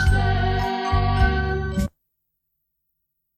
aștept